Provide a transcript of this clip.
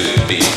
to be.